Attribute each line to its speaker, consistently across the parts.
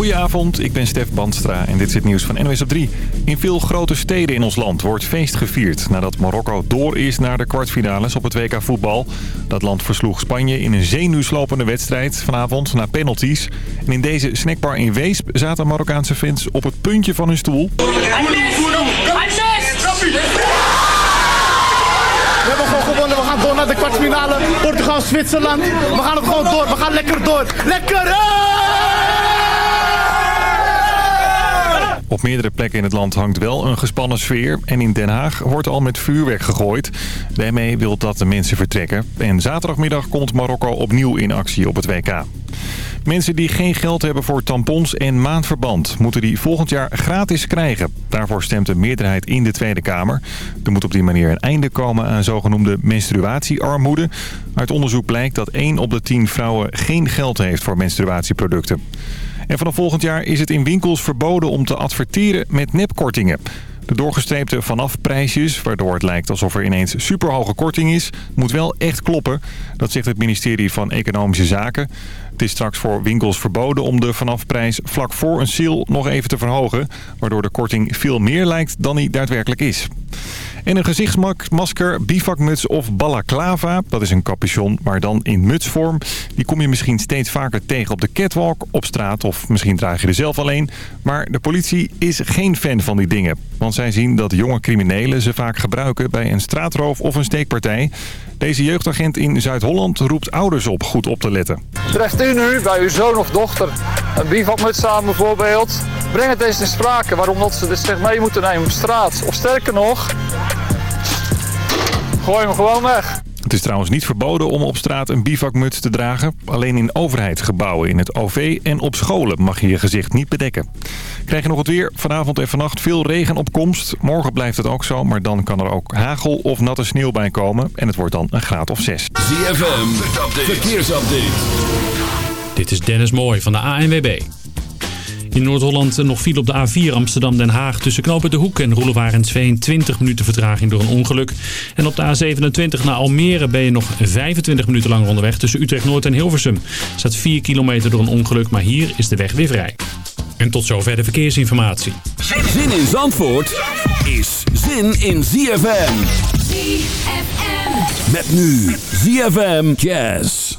Speaker 1: Goedenavond, ik ben Stef Bandstra en dit is het nieuws van NWS op 3. In veel grote steden in ons land wordt feest gevierd... nadat Marokko door is naar de kwartfinales op het WK voetbal. Dat land versloeg Spanje in een zenuwslopende wedstrijd vanavond na penalties. En in deze snackbar in Weesp zaten Marokkaanse fans op het puntje van hun stoel.
Speaker 2: We hebben gewoon gewonnen. We gaan door naar de kwartfinale. Portugal, Zwitserland. We gaan het gewoon door. We gaan lekker door. Lekker!
Speaker 1: Op meerdere plekken in het land hangt wel een gespannen sfeer. En in Den Haag wordt al met vuurwerk gegooid. Daarmee wil dat de mensen vertrekken. En zaterdagmiddag komt Marokko opnieuw in actie op het WK. Mensen die geen geld hebben voor tampons en maandverband... moeten die volgend jaar gratis krijgen. Daarvoor stemt de meerderheid in de Tweede Kamer. Er moet op die manier een einde komen aan zogenoemde menstruatiearmoede. Uit onderzoek blijkt dat 1 op de 10 vrouwen geen geld heeft voor menstruatieproducten. En vanaf volgend jaar is het in winkels verboden om te adverteren met nepkortingen. De doorgestreepte vanafprijsjes, waardoor het lijkt alsof er ineens superhoge korting is, moet wel echt kloppen. Dat zegt het ministerie van Economische Zaken. Het is straks voor winkels verboden om de vanafprijs vlak voor een sale nog even te verhogen. Waardoor de korting veel meer lijkt dan die daadwerkelijk is. En een gezichtsmasker, bivakmuts of balaclava. Dat is een capuchon, maar dan in mutsvorm. Die kom je misschien steeds vaker tegen op de catwalk, op straat of misschien draag je er zelf alleen. Maar de politie is geen fan van die dingen. Want zij zien dat jonge criminelen ze vaak gebruiken bij een straatroof of een steekpartij. Deze jeugdagent in Zuid-Holland roept ouders op goed op te letten.
Speaker 3: Treft u nu bij uw zoon of dochter een bivakmuts aan bijvoorbeeld? Breng het eens in sprake waarom dat ze dit zeg mee moeten nemen op straat. Of sterker nog, gooi hem gewoon weg.
Speaker 1: Het is trouwens niet verboden om op straat een bivakmuts te dragen. Alleen in overheidsgebouwen, in het OV en op scholen mag je je gezicht niet bedekken. Krijg je nog het weer? Vanavond en vannacht veel regen op komst. Morgen blijft het ook zo, maar dan kan er ook hagel of natte sneeuw bij komen. En het wordt dan een graad of 6.
Speaker 4: ZFM, verkeersupdate. verkeersupdate.
Speaker 5: Dit is Dennis Mooij van de ANWB. In Noord-Holland nog viel op de A4 Amsterdam-Den Haag tussen Knopen de Hoek en Roelevarensveen 20 minuten vertraging door een ongeluk. En op de A27 naar Almere ben je nog 25 minuten langer onderweg tussen Utrecht-Noord en Hilversum. Er staat 4 kilometer door een ongeluk, maar hier is de weg weer vrij. En tot zover de verkeersinformatie.
Speaker 4: Zin in Zandvoort is zin in ZFM.
Speaker 6: ZFM.
Speaker 4: Met nu ZFM Jazz.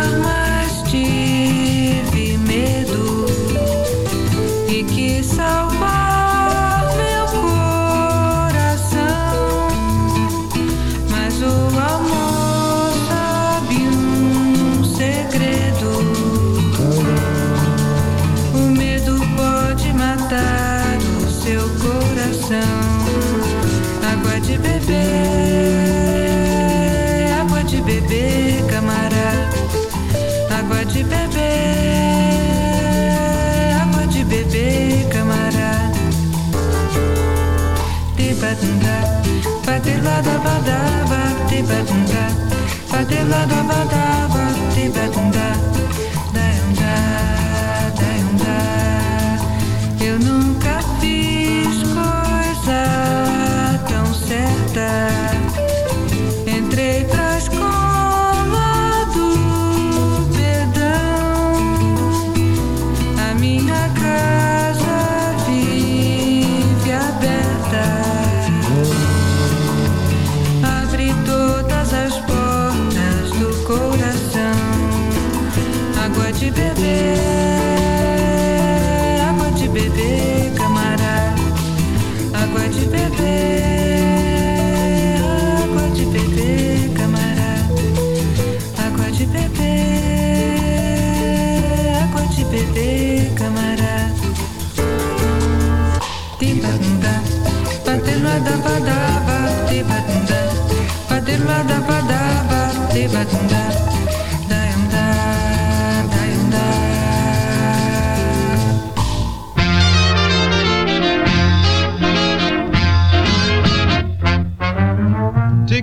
Speaker 7: badilada da tibadunda,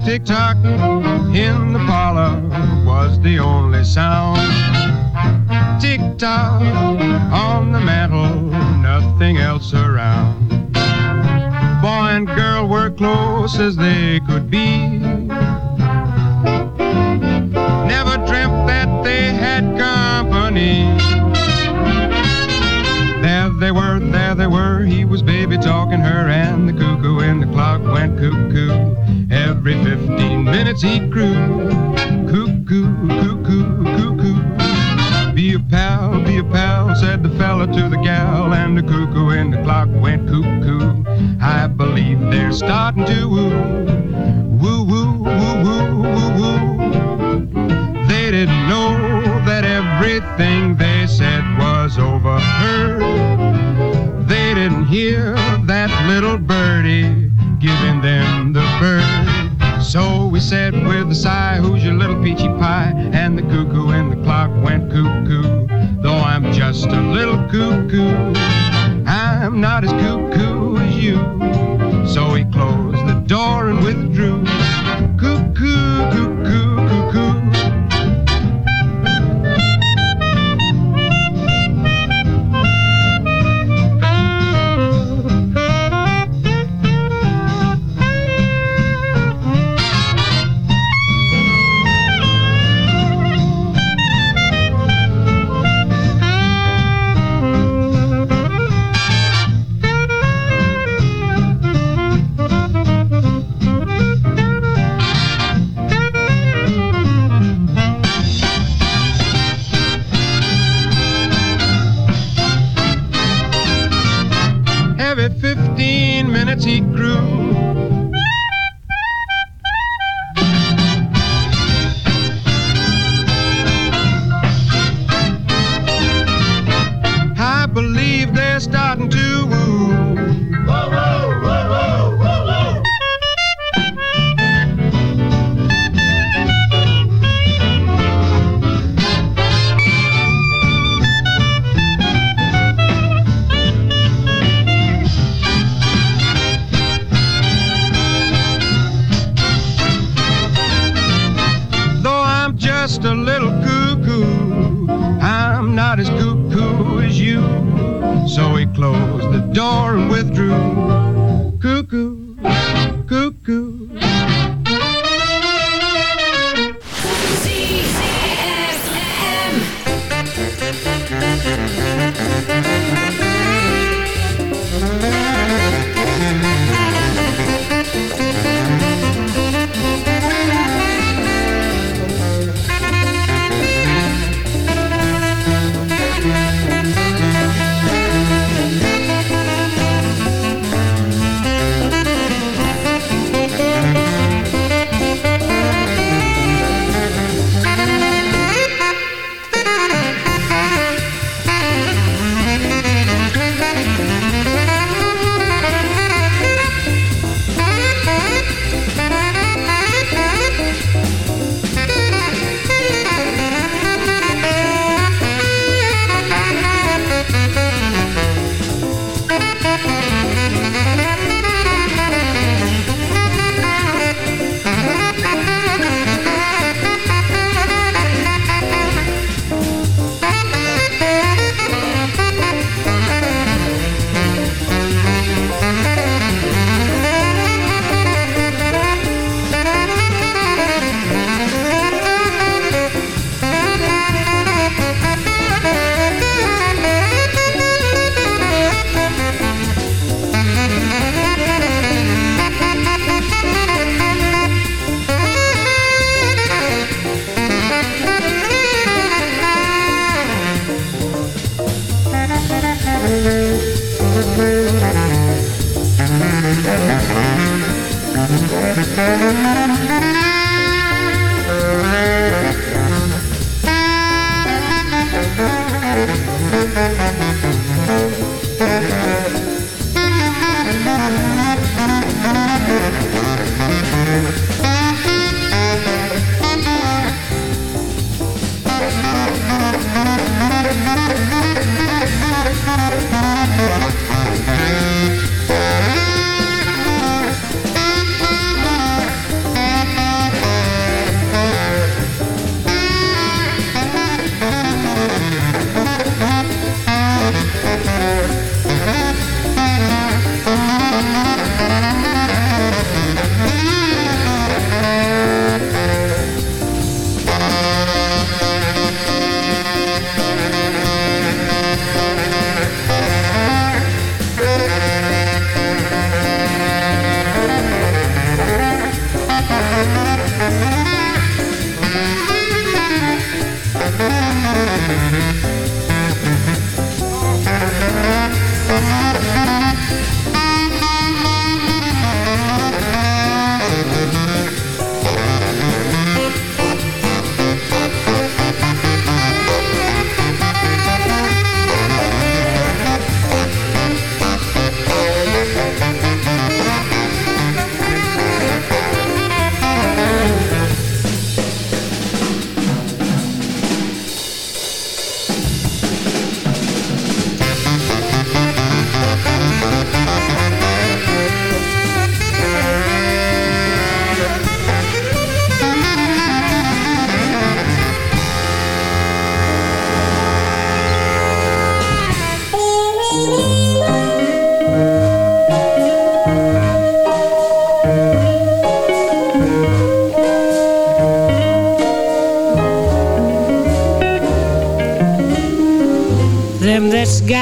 Speaker 6: tick tock in the parlor was the only sound. Tick tock on the mantle, nothing else around. Boy and girl were close as they could be. They had company. There they were, there they were. He was baby talking her, and the cuckoo in the clock went cuckoo. Every 15 minutes he crew. Cuckoo, cuckoo, cuckoo. Be a pal, be a pal, said the fella to the gal, and the cuckoo in the clock went cuckoo. I believe they're starting to woo, everything they said was overheard. They didn't hear that little birdie giving them the bird. So we said with a sigh, Who's your little peachy pie? And the cuckoo in the clock went cuckoo. Though I'm just a little cuckoo, I'm not as cuckoo as you. So he closed the door and withdrew. Mm-hmm.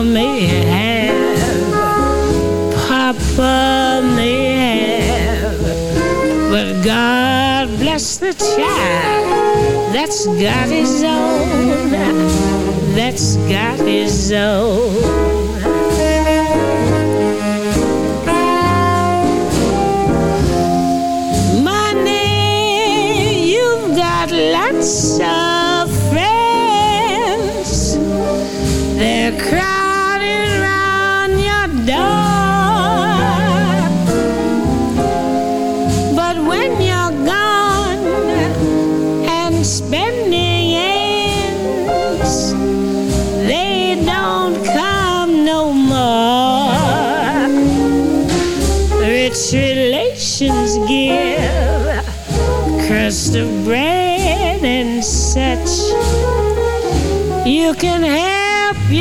Speaker 8: Mama may have, Papa may have, but God bless the child. That's got his own, that's got his own.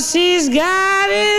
Speaker 8: Cause he's got his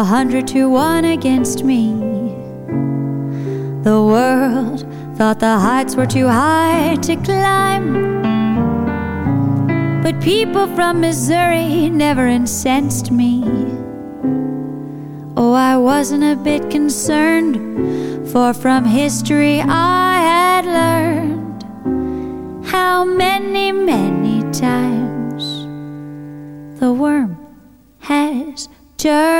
Speaker 9: a hundred to one against me. The world thought the heights were too high to climb. But people from Missouri never incensed me. Oh, I wasn't a bit concerned, for from history I had learned how many, many times the worm has turned.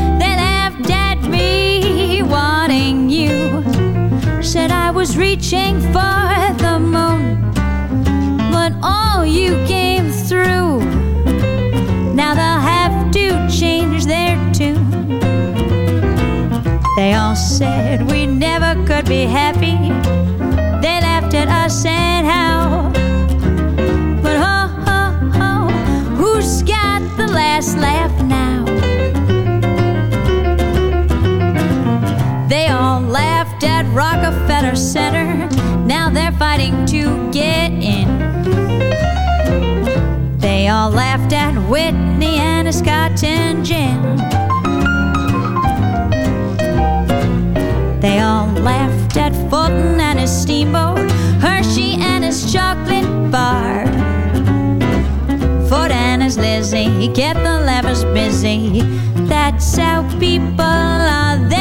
Speaker 9: Said I was reaching for the moon, but all you came through. Now they'll have to change their tune. They all said we never could be happy. They laughed at us and how. But ho, ho, ho, who's got the last laugh now? Rockefeller Center. Now they're fighting to get in. They all laughed at Whitney and a cotton gin. They all laughed at Fulton and his steamboat, Hershey and his chocolate bar. Ford and his Lizzie kept the levers busy. That's how people are. They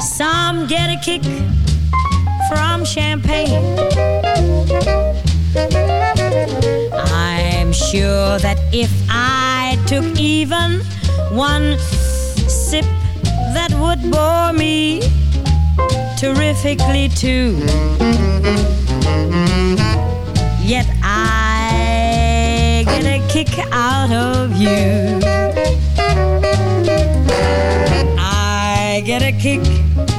Speaker 9: Some get a kick from champagne.
Speaker 8: I'm sure that if I took even one sip, that would bore me terrifically too. Yet I get a kick out of you. get a kick.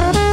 Speaker 8: Thank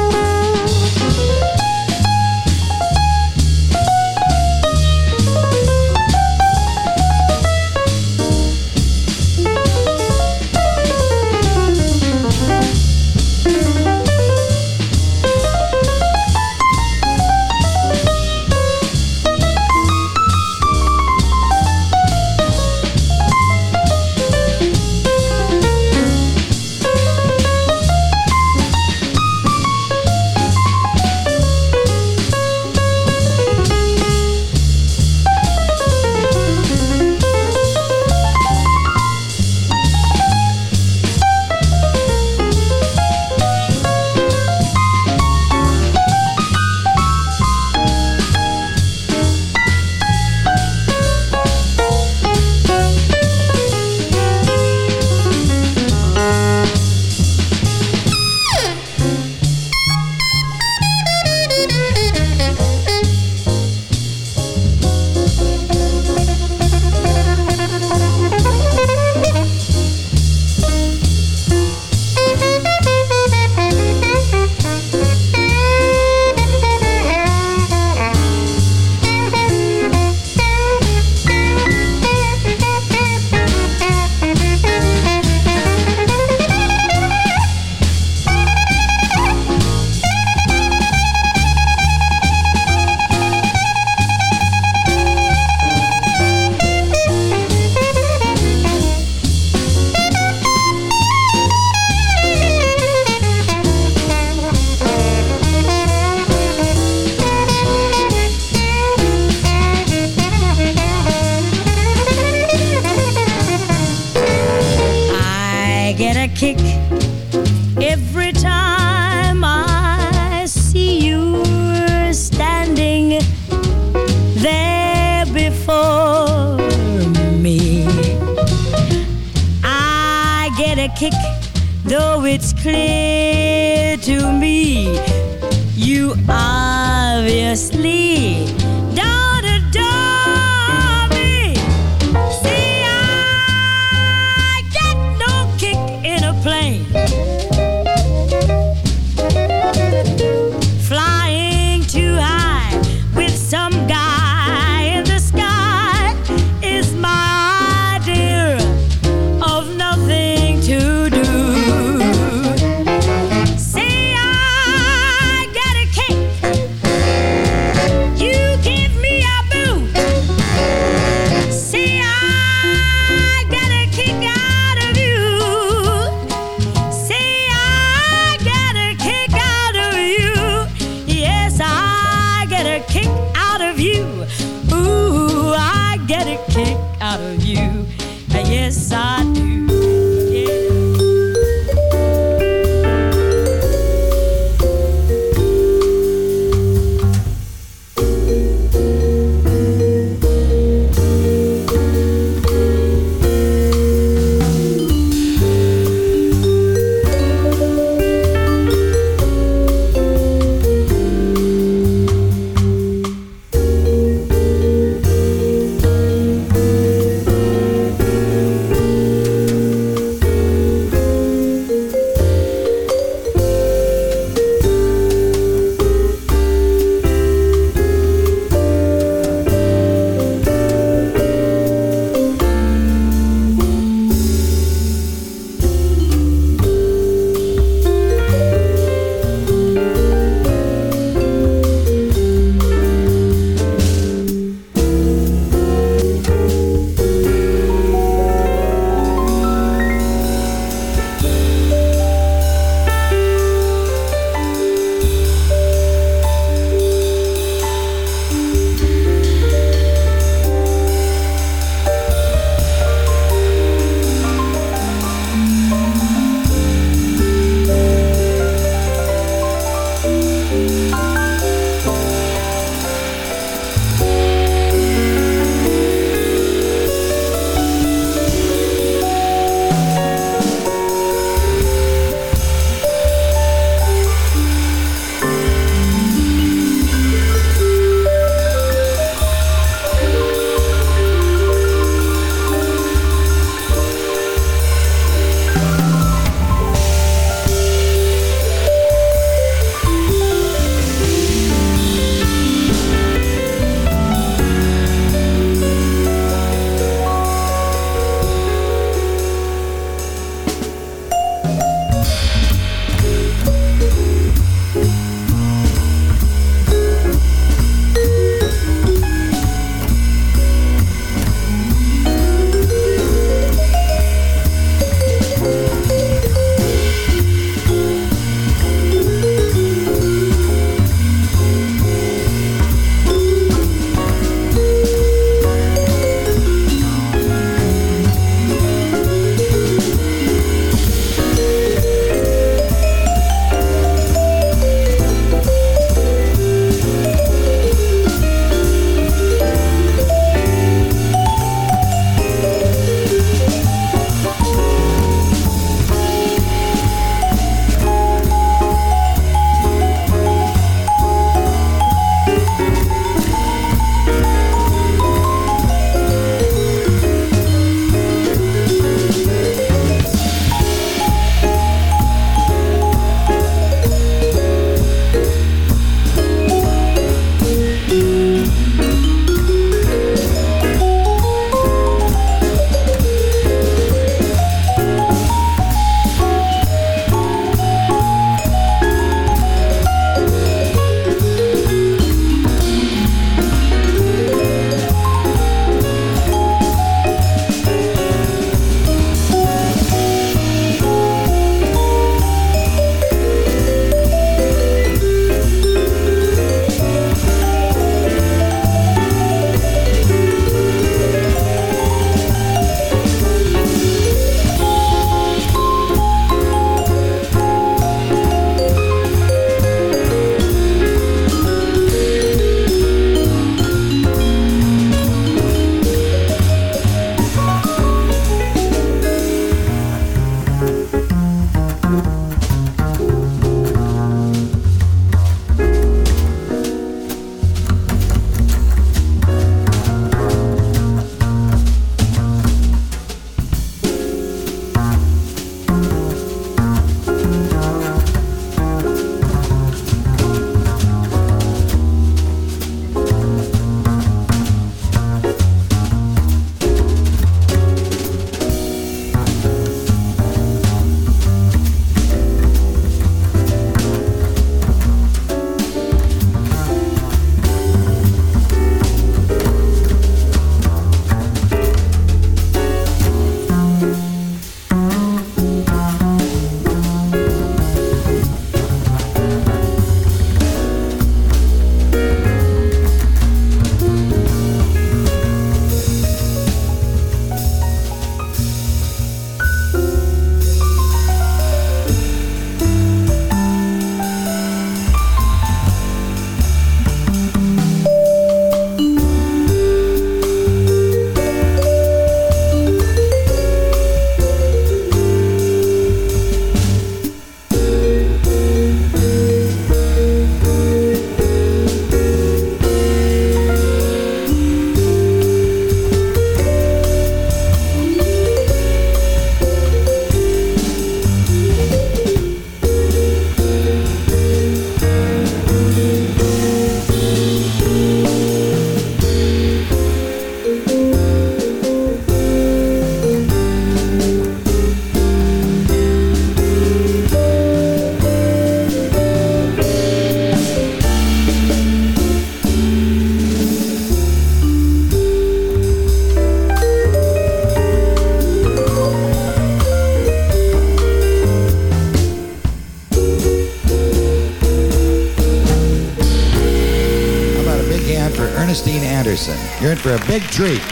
Speaker 8: in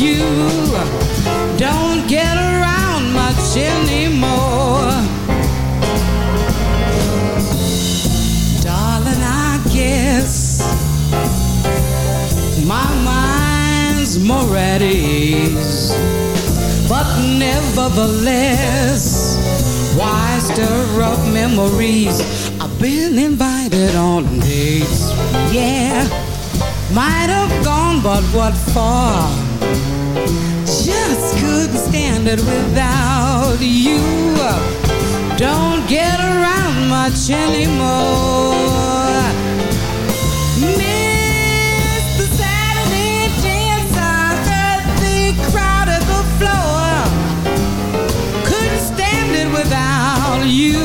Speaker 8: you. Don't get
Speaker 10: around much anymore. Darling, I guess my mind's more at ease. But nevertheless, why stir up memories? I've been invited on dates, yeah. Might have gone, but what for? Just couldn't stand it without you. Don't get around much anymore. Miss the Saturday dance. Heard the crowd at the floor. Couldn't stand it without you.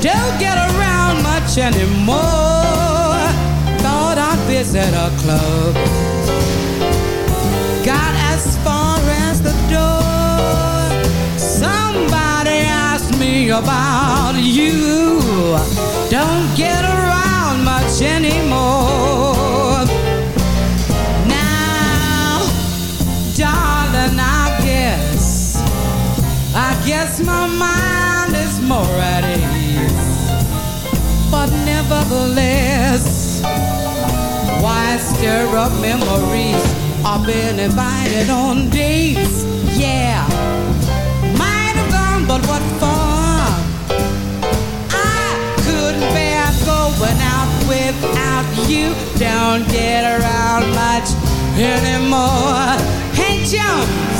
Speaker 10: Don't get around much anymore. Thought I'd visit a club. The door. Somebody asked me about you. Don't get around much anymore. Now, darling, I guess, I guess my mind is more at ease. But nevertheless, why stir up memories? I've been invited on dates, yeah. Might have gone, but what for? I couldn't bear going out without you. Don't get around much anymore. Hey, Jones.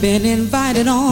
Speaker 10: Been invited on